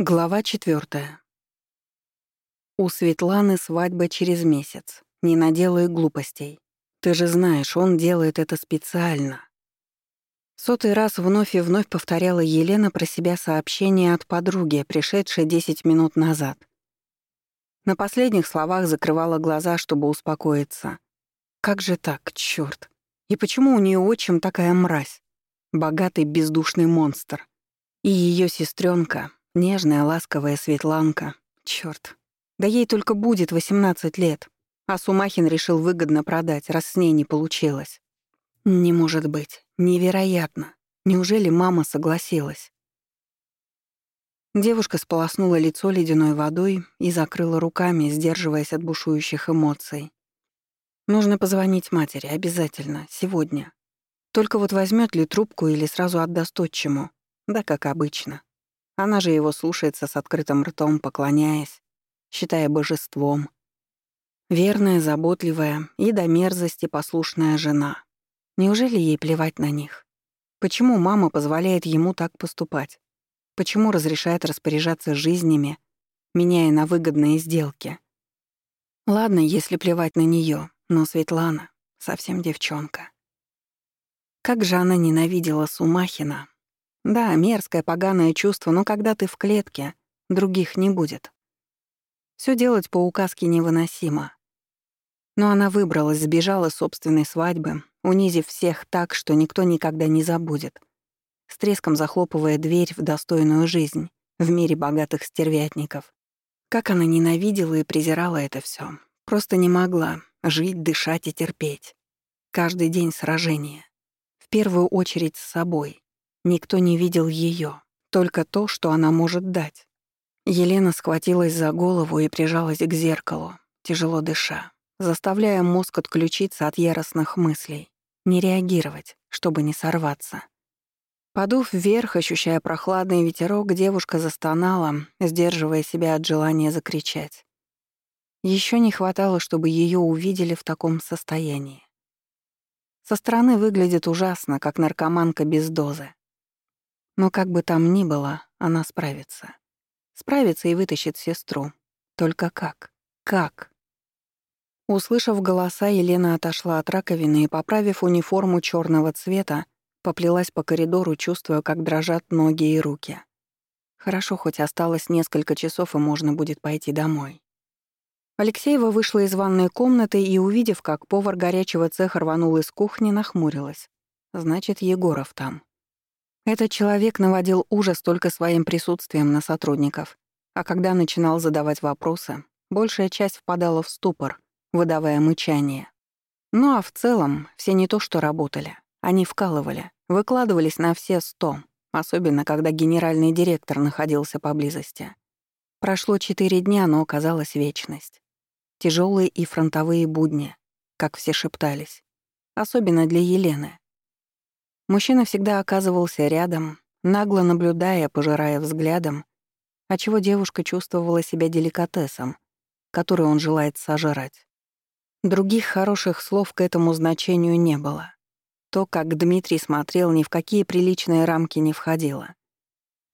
Глава четвертая. У Светланы свадьба через месяц. Не наделай глупостей. Ты же знаешь, он делает это специально. Сотый раз вновь и вновь повторяла Елена про себя сообщение от подруги, пришедшей 10 минут назад. На последних словах закрывала глаза, чтобы успокоиться. Как же так, чёрт? И почему у нее отчим такая мразь? Богатый бездушный монстр. И ее сестренка, Нежная, ласковая Светланка. Чёрт. Да ей только будет 18 лет. А Сумахин решил выгодно продать, раз с ней не получилось. Не может быть. Невероятно. Неужели мама согласилась? Девушка сполоснула лицо ледяной водой и закрыла руками, сдерживаясь от бушующих эмоций. Нужно позвонить матери, обязательно, сегодня. Только вот возьмет ли трубку или сразу отдаст отчиму? Да, как обычно. Она же его слушается с открытым ртом, поклоняясь, считая божеством. Верная, заботливая и до мерзости послушная жена. Неужели ей плевать на них? Почему мама позволяет ему так поступать? Почему разрешает распоряжаться жизнями, меняя на выгодные сделки? Ладно, если плевать на нее, но Светлана — совсем девчонка. Как же она ненавидела Сумахина, да, мерзкое, поганое чувство, но когда ты в клетке, других не будет. Все делать по указке невыносимо. Но она выбралась, сбежала с собственной свадьбы, унизив всех так, что никто никогда не забудет, с треском захлопывая дверь в достойную жизнь в мире богатых стервятников. Как она ненавидела и презирала это все, Просто не могла жить, дышать и терпеть. Каждый день сражения. В первую очередь с собой. Никто не видел ее, только то, что она может дать. Елена схватилась за голову и прижалась к зеркалу, тяжело дыша, заставляя мозг отключиться от яростных мыслей, не реагировать, чтобы не сорваться. Подув вверх, ощущая прохладный ветерок, девушка застонала, сдерживая себя от желания закричать. Еще не хватало, чтобы ее увидели в таком состоянии. Со стороны выглядит ужасно, как наркоманка без дозы. Но как бы там ни было, она справится. Справится и вытащит сестру. Только как? Как? Услышав голоса, Елена отошла от раковины и, поправив униформу черного цвета, поплелась по коридору, чувствуя, как дрожат ноги и руки. Хорошо, хоть осталось несколько часов, и можно будет пойти домой. Алексеева вышла из ванной комнаты и, увидев, как повар горячего цеха рванул из кухни, нахмурилась. Значит, Егоров там. Этот человек наводил ужас только своим присутствием на сотрудников. А когда начинал задавать вопросы, большая часть впадала в ступор, выдавая мычание. Ну а в целом, все не то что работали. Они вкалывали, выкладывались на все сто, особенно когда генеральный директор находился поблизости. Прошло четыре дня, но оказалась вечность. Тяжелые и фронтовые будни, как все шептались. Особенно для Елены. Мужчина всегда оказывался рядом, нагло наблюдая, пожирая взглядом, отчего девушка чувствовала себя деликатесом, который он желает сожрать. Других хороших слов к этому значению не было. То, как Дмитрий смотрел, ни в какие приличные рамки не входило.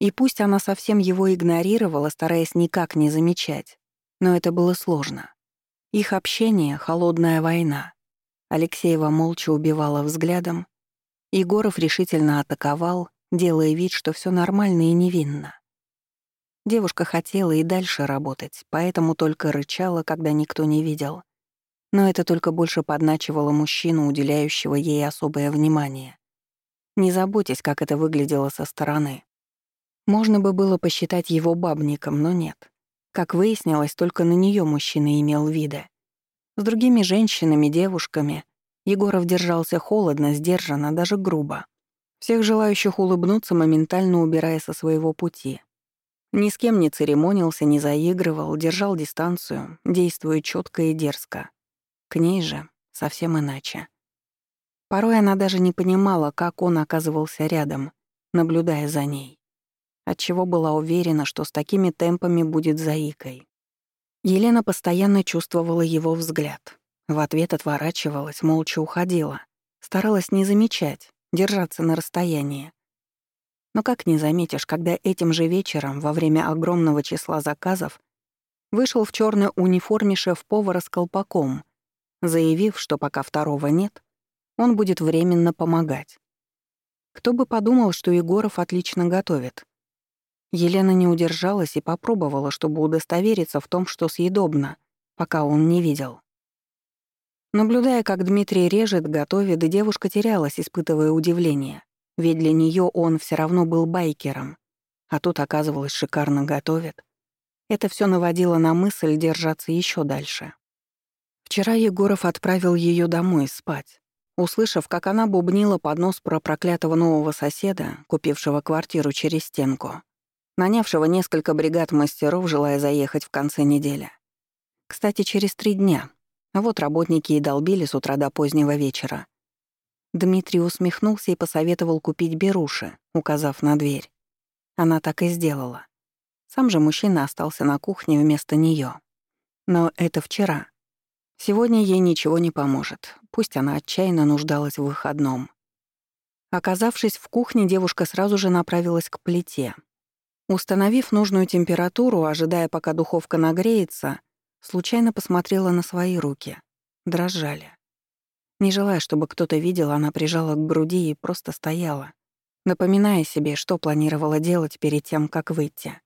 И пусть она совсем его игнорировала, стараясь никак не замечать, но это было сложно. Их общение — холодная война. Алексеева молча убивала взглядом, Егоров решительно атаковал, делая вид, что все нормально и невинно. Девушка хотела и дальше работать, поэтому только рычала, когда никто не видел. Но это только больше подначивало мужчину, уделяющего ей особое внимание. Не заботьтесь, как это выглядело со стороны. Можно бы было посчитать его бабником, но нет. Как выяснилось, только на нее мужчина имел вида. С другими женщинами, девушками Егоров держался холодно, сдержанно, даже грубо. Всех желающих улыбнуться моментально убирая со своего пути. Ни с кем не церемонился, не заигрывал, держал дистанцию, действуя четко и дерзко. К ней же совсем иначе. Порой она даже не понимала, как он оказывался рядом, наблюдая за ней. Отчего была уверена, что с такими темпами будет заикой. Елена постоянно чувствовала его взгляд, в ответ отворачивалась, молча уходила. Старалась не замечать, держаться на расстоянии. Но как не заметишь, когда этим же вечером, во время огромного числа заказов, вышел в черной униформе шеф-повара с колпаком, заявив, что пока второго нет, он будет временно помогать. Кто бы подумал, что Егоров отлично готовит. Елена не удержалась и попробовала, чтобы удостовериться в том, что съедобно, пока он не видел. Наблюдая, как Дмитрий режет, готовит, девушка терялась, испытывая удивление. Ведь для нее он все равно был байкером. А тут, оказывалось, шикарно готовит. Это все наводило на мысль держаться еще дальше. Вчера Егоров отправил ее домой спать. Услышав, как она бубнила под нос про проклятого нового соседа, купившего квартиру через стенку, нанявшего несколько бригад мастеров, желая заехать в конце недели. Кстати, через три дня, а вот работники и долбили с утра до позднего вечера. Дмитрий усмехнулся и посоветовал купить беруши, указав на дверь. Она так и сделала. Сам же мужчина остался на кухне вместо нее. Но это вчера. Сегодня ей ничего не поможет. Пусть она отчаянно нуждалась в выходном. Оказавшись в кухне, девушка сразу же направилась к плите. Установив нужную температуру, ожидая, пока духовка нагреется, Случайно посмотрела на свои руки. Дрожали. Не желая, чтобы кто-то видел, она прижала к груди и просто стояла, напоминая себе, что планировала делать перед тем, как выйти.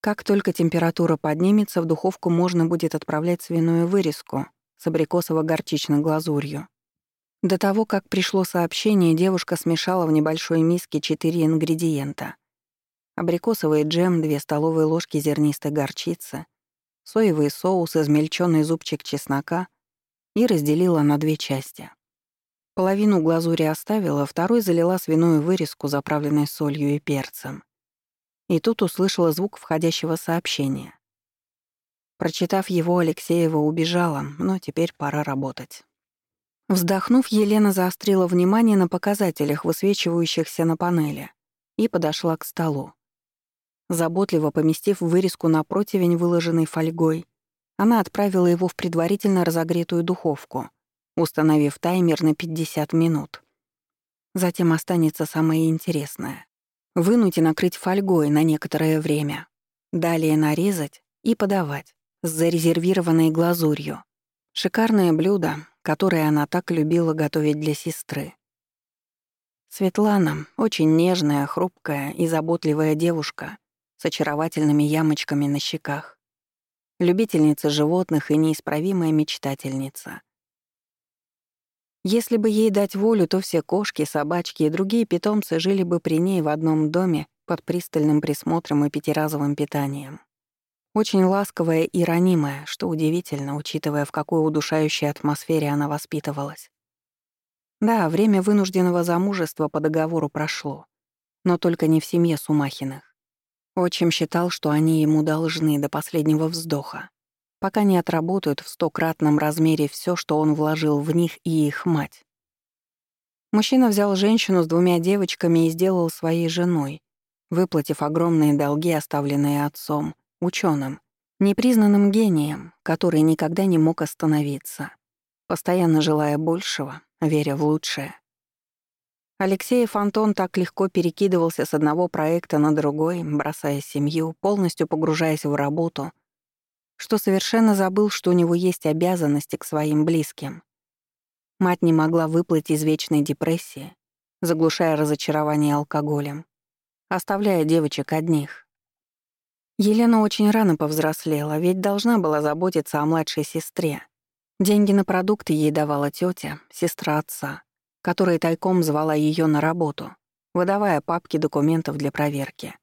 Как только температура поднимется, в духовку можно будет отправлять свиную вырезку с абрикосово-горчичной глазурью. До того, как пришло сообщение, девушка смешала в небольшой миске четыре ингредиента. Абрикосовый джем, две столовые ложки зернистой горчицы, соевый соус, измельченный зубчик чеснока и разделила на две части. Половину глазури оставила, второй залила свиную вырезку, заправленной солью и перцем. И тут услышала звук входящего сообщения. Прочитав его, Алексеева убежала, но теперь пора работать. Вздохнув, Елена заострила внимание на показателях, высвечивающихся на панели, и подошла к столу. Заботливо поместив вырезку на противень, выложенный фольгой, она отправила его в предварительно разогретую духовку, установив таймер на 50 минут. Затем останется самое интересное. Вынуть и накрыть фольгой на некоторое время. Далее нарезать и подавать с зарезервированной глазурью. Шикарное блюдо, которое она так любила готовить для сестры. Светлана — очень нежная, хрупкая и заботливая девушка, с очаровательными ямочками на щеках. Любительница животных и неисправимая мечтательница. Если бы ей дать волю, то все кошки, собачки и другие питомцы жили бы при ней в одном доме под пристальным присмотром и пятиразовым питанием. Очень ласковая и ранимая, что удивительно, учитывая, в какой удушающей атмосфере она воспитывалась. Да, время вынужденного замужества по договору прошло, но только не в семье Сумахиных. Отчим считал, что они ему должны до последнего вздоха, пока не отработают в стократном размере все, что он вложил в них и их мать. Мужчина взял женщину с двумя девочками и сделал своей женой, выплатив огромные долги, оставленные отцом, ученым, непризнанным гением, который никогда не мог остановиться, постоянно желая большего, веря в лучшее. Алексеев Антон так легко перекидывался с одного проекта на другой, бросая семью, полностью погружаясь в работу, что совершенно забыл, что у него есть обязанности к своим близким. Мать не могла выплыть из вечной депрессии, заглушая разочарование алкоголем, оставляя девочек одних. Елена очень рано повзрослела, ведь должна была заботиться о младшей сестре. Деньги на продукты ей давала тетя, сестра отца — которая тайком звала ее на работу, выдавая папки документов для проверки.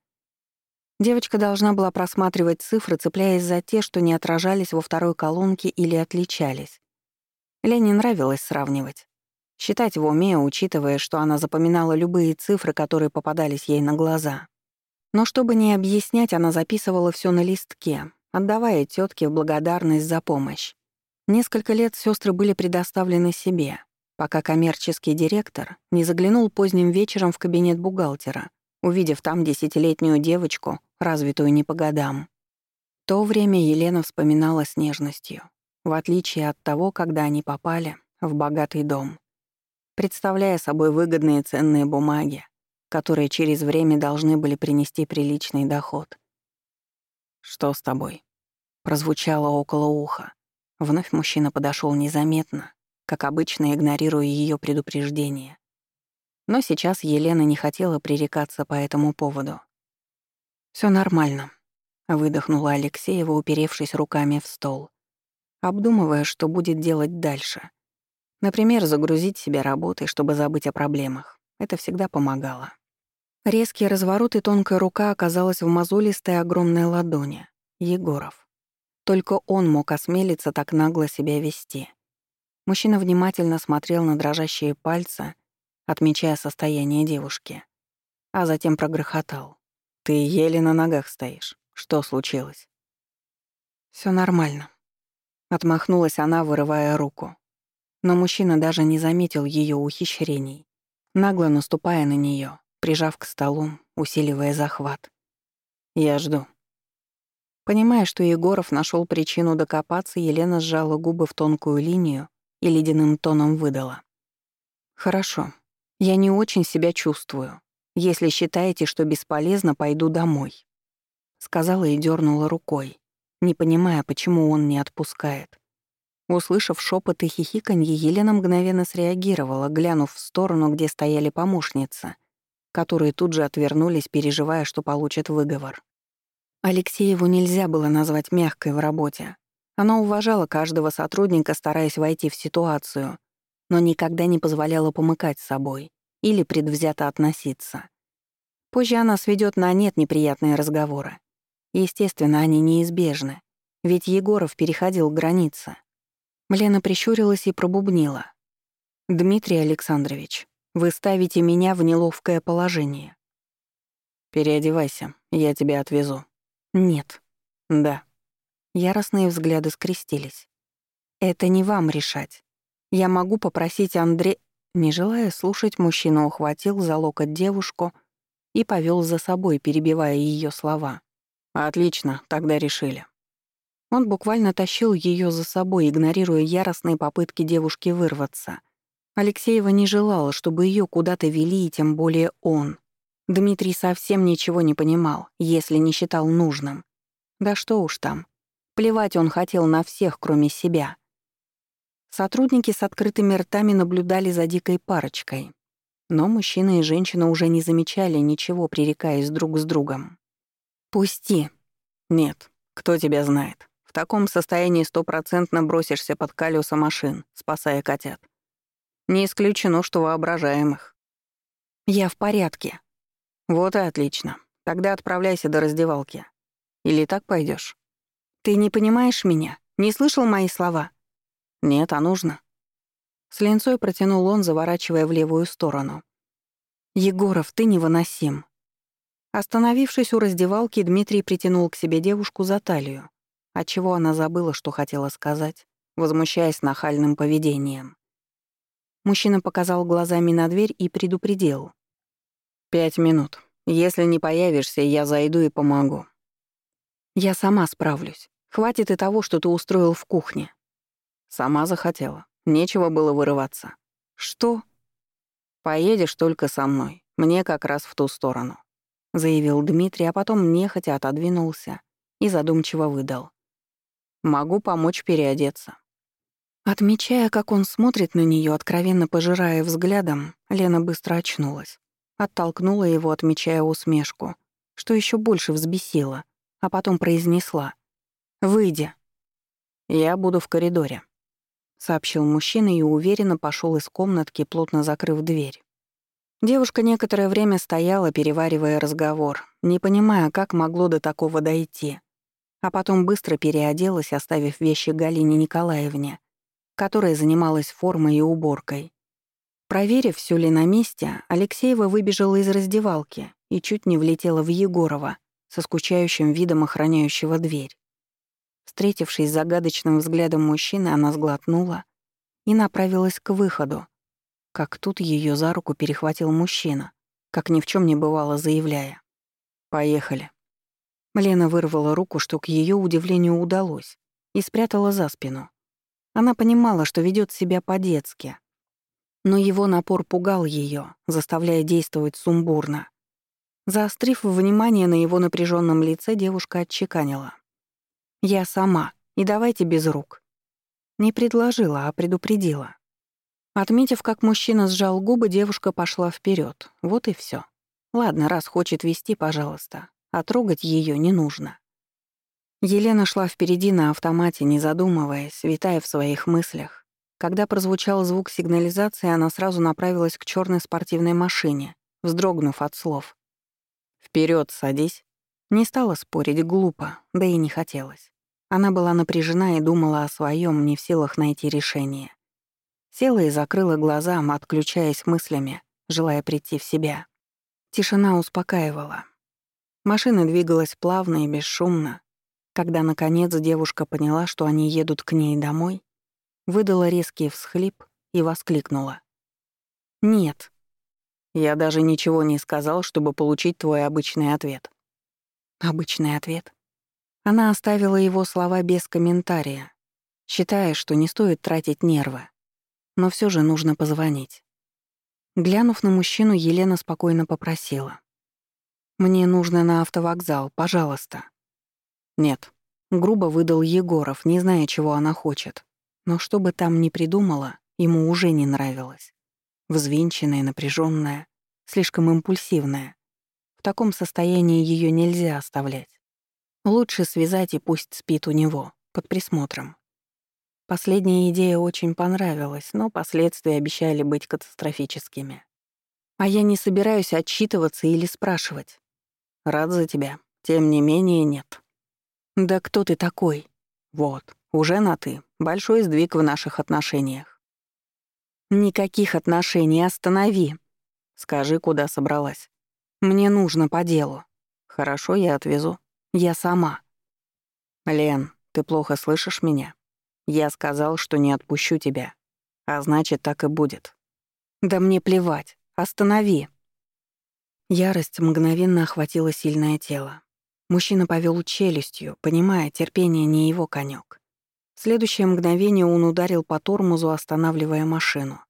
Девочка должна была просматривать цифры, цепляясь за те, что не отражались во второй колонке или отличались. Лене нравилось сравнивать. Считать в уме, учитывая, что она запоминала любые цифры, которые попадались ей на глаза. Но чтобы не объяснять, она записывала все на листке, отдавая тетке в благодарность за помощь. Несколько лет сестры были предоставлены себе — пока коммерческий директор не заглянул поздним вечером в кабинет бухгалтера, увидев там десятилетнюю девочку, развитую не по годам. То время Елена вспоминала с нежностью, в отличие от того, когда они попали в богатый дом, представляя собой выгодные ценные бумаги, которые через время должны были принести приличный доход. «Что с тобой?» прозвучало около уха. Вновь мужчина подошел незаметно, как обычно игнорируя ее предупреждение. Но сейчас Елена не хотела пререкаться по этому поводу. Все нормально», — выдохнула Алексеева, уперевшись руками в стол, обдумывая, что будет делать дальше. Например, загрузить себя работой, чтобы забыть о проблемах. Это всегда помогало. Резкий разворот и тонкая рука оказалась в мозолистой огромной ладони. Егоров. Только он мог осмелиться так нагло себя вести. Мужчина внимательно смотрел на дрожащие пальцы, отмечая состояние девушки. А затем прогрохотал. «Ты еле на ногах стоишь. Что случилось?» «Всё нормально». Отмахнулась она, вырывая руку. Но мужчина даже не заметил её ухищрений, нагло наступая на неё, прижав к столу, усиливая захват. «Я жду». Понимая, что Егоров нашёл причину докопаться, Елена сжала губы в тонкую линию и ледяным тоном выдала. «Хорошо. Я не очень себя чувствую. Если считаете, что бесполезно, пойду домой», — сказала и дернула рукой, не понимая, почему он не отпускает. Услышав шепот и хихиканье, Елена мгновенно среагировала, глянув в сторону, где стояли помощницы, которые тут же отвернулись, переживая, что получат выговор. Алексееву нельзя было назвать мягкой в работе, она уважала каждого сотрудника, стараясь войти в ситуацию, но никогда не позволяла помыкать собой или предвзято относиться. Позже она сведет на нет неприятные разговоры. Естественно, они неизбежны, ведь Егоров переходил границы. Млена прищурилась и пробубнила. «Дмитрий Александрович, вы ставите меня в неловкое положение». «Переодевайся, я тебя отвезу». «Нет». «Да» яростные взгляды скрестились. «Это не вам решать. Я могу попросить Андре...» Не желая слушать, мужчина ухватил за локоть девушку и повел за собой, перебивая ее слова. «Отлично, тогда решили». Он буквально тащил ее за собой, игнорируя яростные попытки девушки вырваться. Алексеева не желала, чтобы ее куда-то вели, и тем более он. Дмитрий совсем ничего не понимал, если не считал нужным. Да что уж там. Плевать он хотел на всех, кроме себя. Сотрудники с открытыми ртами наблюдали за дикой парочкой. Но мужчина и женщина уже не замечали ничего, пререкаясь друг с другом. «Пусти!» «Нет, кто тебя знает. В таком состоянии стопроцентно бросишься под колеса машин, спасая котят. Не исключено, что воображаемых». «Я в порядке». «Вот и отлично. Тогда отправляйся до раздевалки. Или так пойдешь? Ты не понимаешь меня? Не слышал мои слова? Нет, а нужно. С линцой протянул он, заворачивая в левую сторону. Егоров, ты невыносим. Остановившись у раздевалки, Дмитрий притянул к себе девушку за талию, отчего она забыла, что хотела сказать, возмущаясь нахальным поведением. Мужчина показал глазами на дверь и предупредил. «Пять минут. Если не появишься, я зайду и помогу». «Я сама справлюсь. Хватит и того, что ты устроил в кухне. Сама захотела. Нечего было вырываться. Что? Поедешь только со мной. Мне как раз в ту сторону. Заявил Дмитрий, а потом нехотя отодвинулся и задумчиво выдал. Могу помочь переодеться. Отмечая, как он смотрит на нее, откровенно пожирая взглядом, Лена быстро очнулась. Оттолкнула его, отмечая усмешку, что еще больше взбесило, а потом произнесла — «Выйди. Я буду в коридоре», — сообщил мужчина и уверенно пошел из комнатки, плотно закрыв дверь. Девушка некоторое время стояла, переваривая разговор, не понимая, как могло до такого дойти. А потом быстро переоделась, оставив вещи Галине Николаевне, которая занималась формой и уборкой. Проверив, все ли на месте, Алексеева выбежала из раздевалки и чуть не влетела в Егорова со скучающим видом охраняющего дверь. Встретившись с загадочным взглядом мужчины, она сглотнула и направилась к выходу. Как тут ее за руку перехватил мужчина, как ни в чем не бывало, заявляя. «Поехали». Лена вырвала руку, что к ее удивлению удалось, и спрятала за спину. Она понимала, что ведет себя по-детски. Но его напор пугал ее, заставляя действовать сумбурно. Заострив внимание на его напряженном лице, девушка отчеканила. Я сама, и давайте без рук. Не предложила, а предупредила. Отметив, как мужчина сжал губы, девушка пошла вперед. Вот и все. Ладно, раз хочет вести, пожалуйста, а трогать ее не нужно. Елена шла впереди на автомате, не задумываясь, витая в своих мыслях. Когда прозвучал звук сигнализации, она сразу направилась к черной спортивной машине, вздрогнув от слов. Вперед, садись!» Не стала спорить глупо, да и не хотелось. Она была напряжена и думала о своем, не в силах найти решение. Села и закрыла глаза, отключаясь мыслями, желая прийти в себя. Тишина успокаивала. Машина двигалась плавно и бесшумно. Когда, наконец, девушка поняла, что они едут к ней домой, выдала резкий всхлип и воскликнула. «Нет». «Я даже ничего не сказал, чтобы получить твой обычный ответ», Обычный ответ. Она оставила его слова без комментария, считая, что не стоит тратить нервы. Но все же нужно позвонить. Глянув на мужчину, Елена спокойно попросила. «Мне нужно на автовокзал, пожалуйста». «Нет», — грубо выдал Егоров, не зная, чего она хочет. Но что бы там ни придумала, ему уже не нравилось. Взвинченная, напряженная, слишком импульсивная. В таком состоянии ее нельзя оставлять. Лучше связать и пусть спит у него, под присмотром. Последняя идея очень понравилась, но последствия обещали быть катастрофическими. А я не собираюсь отчитываться или спрашивать. Рад за тебя. Тем не менее, нет. Да кто ты такой? Вот, уже на «ты». Большой сдвиг в наших отношениях. Никаких отношений, останови. Скажи, куда собралась. Мне нужно по делу. Хорошо, я отвезу. Я сама. Лен, ты плохо слышишь меня? Я сказал, что не отпущу тебя. А значит, так и будет. Да мне плевать. Останови. Ярость мгновенно охватила сильное тело. Мужчина повел челюстью, понимая, терпение не его конек. В следующее мгновение он ударил по тормозу, останавливая машину.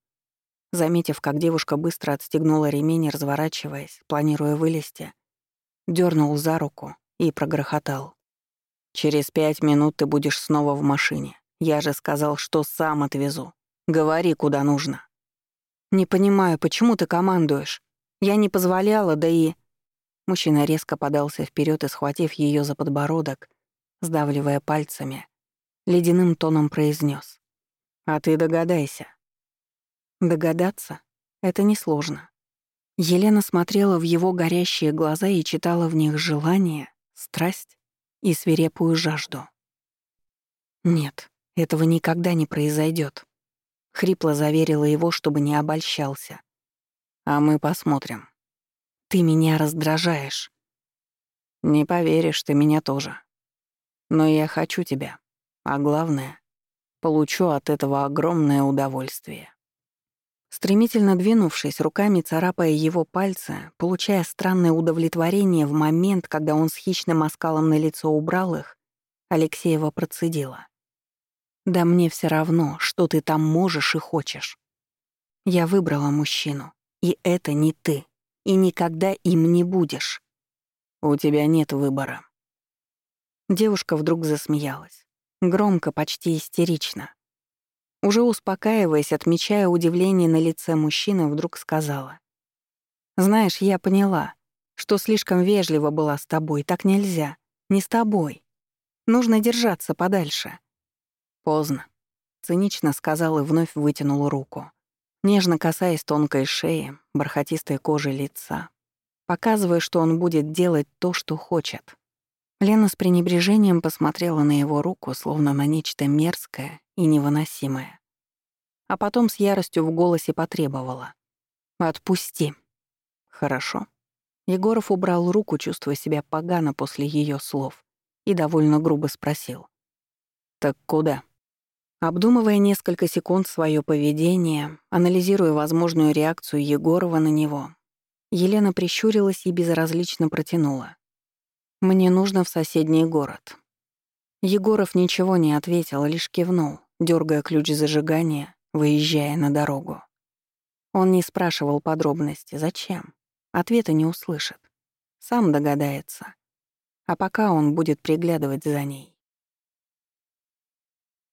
Заметив, как девушка быстро отстегнула ремень, и разворачиваясь, планируя вылезти, дернул за руку и прогрохотал. «Через пять минут ты будешь снова в машине. Я же сказал, что сам отвезу. Говори, куда нужно». «Не понимаю, почему ты командуешь? Я не позволяла, да и...» Мужчина резко подался вперед и, схватив ее за подбородок, сдавливая пальцами, ледяным тоном произнес: «А ты догадайся, Догадаться — это несложно. Елена смотрела в его горящие глаза и читала в них желание, страсть и свирепую жажду. «Нет, этого никогда не произойдет», — хрипло заверила его, чтобы не обольщался. «А мы посмотрим». «Ты меня раздражаешь». «Не поверишь, ты меня тоже. Но я хочу тебя. А главное, получу от этого огромное удовольствие». Стремительно двинувшись, руками царапая его пальцы, получая странное удовлетворение в момент, когда он с хищным оскалом на лицо убрал их, Алексеева процедила. «Да мне все равно, что ты там можешь и хочешь. Я выбрала мужчину, и это не ты, и никогда им не будешь. У тебя нет выбора». Девушка вдруг засмеялась. Громко, почти истерично. Уже успокаиваясь, отмечая удивление на лице мужчины, вдруг сказала. «Знаешь, я поняла, что слишком вежливо была с тобой, так нельзя. Не с тобой. Нужно держаться подальше». «Поздно», — цинично сказал и вновь вытянул руку, нежно касаясь тонкой шеи, бархатистой кожи лица, показывая, что он будет делать то, что хочет. Лена с пренебрежением посмотрела на его руку, словно на нечто мерзкое и невыносимое. А потом с яростью в голосе потребовала. «Отпусти». «Хорошо». Егоров убрал руку, чувствуя себя погано после ее слов, и довольно грубо спросил. «Так куда?» Обдумывая несколько секунд свое поведение, анализируя возможную реакцию Егорова на него, Елена прищурилась и безразлично протянула. «Мне нужно в соседний город. Егоров ничего не ответил, лишь кивнул, дергая ключ зажигания, выезжая на дорогу. Он не спрашивал подробности. Зачем? Ответа не услышит. Сам догадается. А пока он будет приглядывать за ней.